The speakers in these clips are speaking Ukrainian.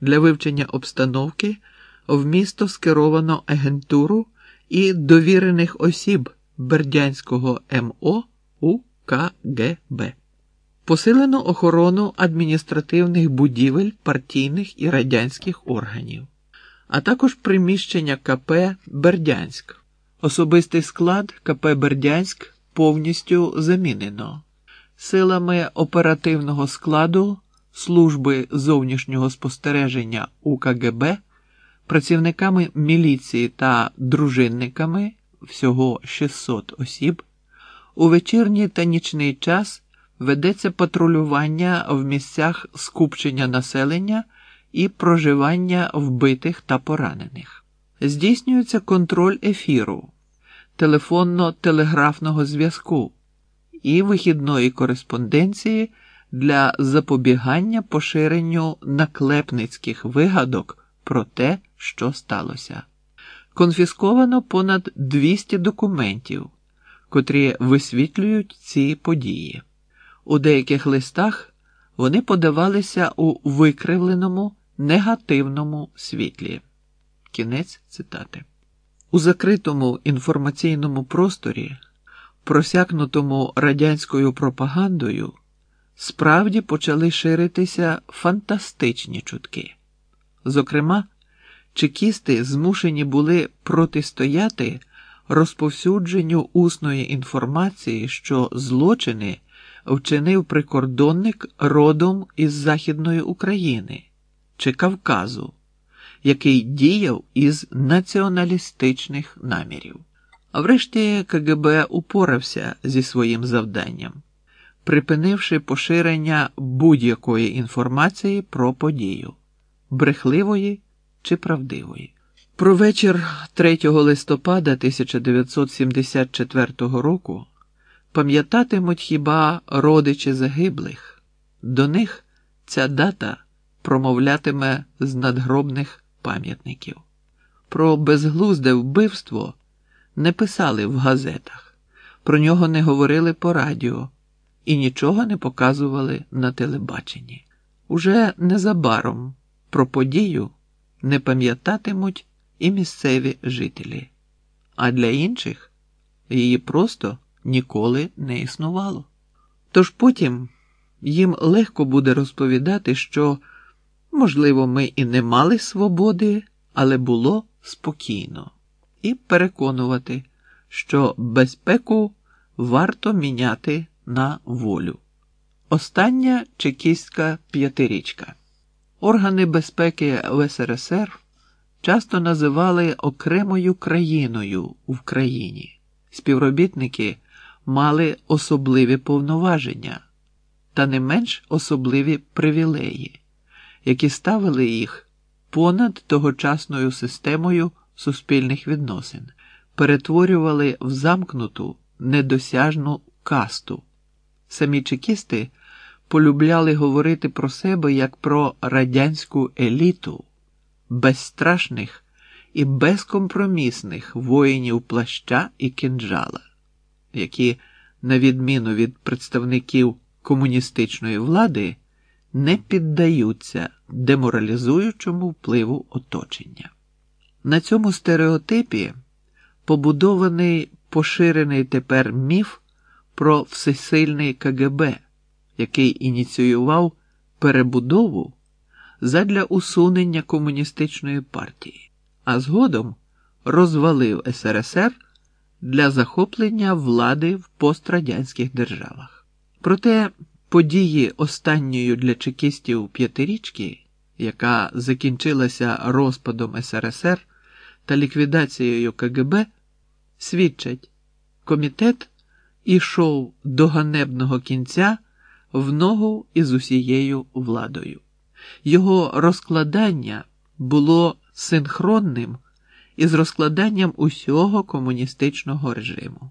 Для вивчення обстановки в місто скеровано агентуру і довірених осіб Бердянського МО у КГБ. Посилено охорону адміністративних будівель партійних і радянських органів, а також приміщення КП Бердянськ. Особистий склад КП Бердянськ повністю замінено силами оперативного складу служби зовнішнього спостереження УКГБ, працівниками міліції та дружинниками всього 600 осіб. У вечірній та нічний час ведеться патрулювання в місцях скупчення населення і проживання вбитих та поранених. Здійснюється контроль ефіру, телефонно-телеграфного зв'язку і вихідної кореспонденції для запобігання поширенню наклепницьких вигадок про те, що сталося. Конфісковано понад 200 документів, котрі висвітлюють ці події. У деяких листах вони подавалися у викривленому негативному світлі. Кінець цитати. У закритому інформаційному просторі, просякнутому радянською пропагандою, справді почали ширитися фантастичні чутки. Зокрема, чекісти змушені були протистояти розповсюдженню усної інформації, що злочини вчинив прикордонник родом із Західної України чи Кавказу, який діяв із націоналістичних намірів. А врешті КГБ упорався зі своїм завданням, припинивши поширення будь-якої інформації про подію, брехливої чи правдивої. Про вечір 3 листопада 1974 року пам'ятатимуть хіба родичі загиблих, до них ця дата промовлятиме з надгробних пам'ятників. Про безглузде вбивство не писали в газетах, про нього не говорили по радіо і нічого не показували на телебаченні. Уже незабаром про подію не пам'ятатимуть і місцеві жителі, а для інших її просто ніколи не існувало. Тож потім їм легко буде розповідати, що, можливо, ми і не мали свободи, але було спокійно, і переконувати, що безпеку варто міняти на волю. Остання чекістська п'ятирічка. Органи безпеки в СРСР часто називали окремою країною в країні. Співробітники мали особливі повноваження та не менш особливі привілеї, які ставили їх понад тогочасною системою суспільних відносин, перетворювали в замкнуту недосяжну касту. Самі чекісти полюбляли говорити про себе як про радянську еліту, безстрашних і безкомпромісних воїнів плаща і кинджала, які, на відміну від представників комуністичної влади, не піддаються деморалізуючому впливу оточення. На цьому стереотипі побудований поширений тепер міф про всесильний КГБ, який ініціював перебудову задля усунення комуністичної партії, а згодом розвалив СРСР для захоплення влади в пострадянських державах. Проте події останньої для чекістів п'ятирічки, яка закінчилася розпадом СРСР та ліквідацією КГБ, свідчать, комітет ішов до ганебного кінця в ногу із усією владою. Його розкладання було синхронним із розкладанням усього комуністичного режиму.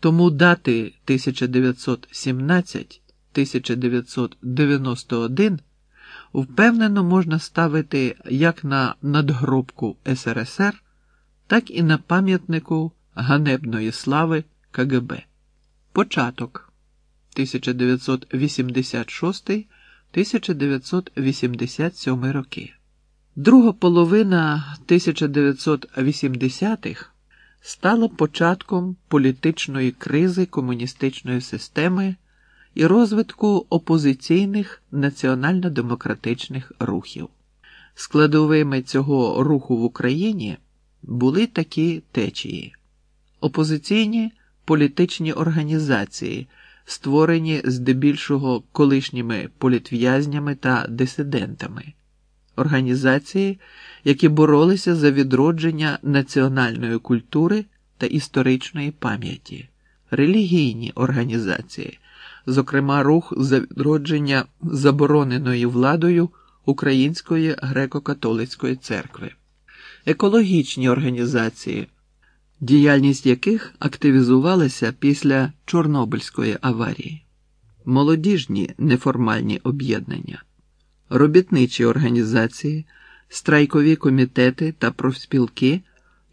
Тому дати 1917-1991 впевнено можна ставити як на надгробку СРСР, так і на пам'ятнику ганебної слави КГБ. Початок 1986 1987 роки. Друга половина 1980-х стала початком політичної кризи комуністичної системи і розвитку опозиційних національно-демократичних рухів. Складовими цього руху в Україні були такі течії: опозиційні політичні організації, створені здебільшого колишніми політв'язнями та дисидентами, організації, які боролися за відродження національної культури та історичної пам'яті, релігійні організації, зокрема рух за відродження забороненої владою Української греко-католицької церкви, екологічні організації, діяльність яких активізувалася після Чорнобильської аварії, молодіжні неформальні об'єднання, робітничі організації, страйкові комітети та профспілки,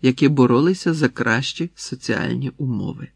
які боролися за кращі соціальні умови.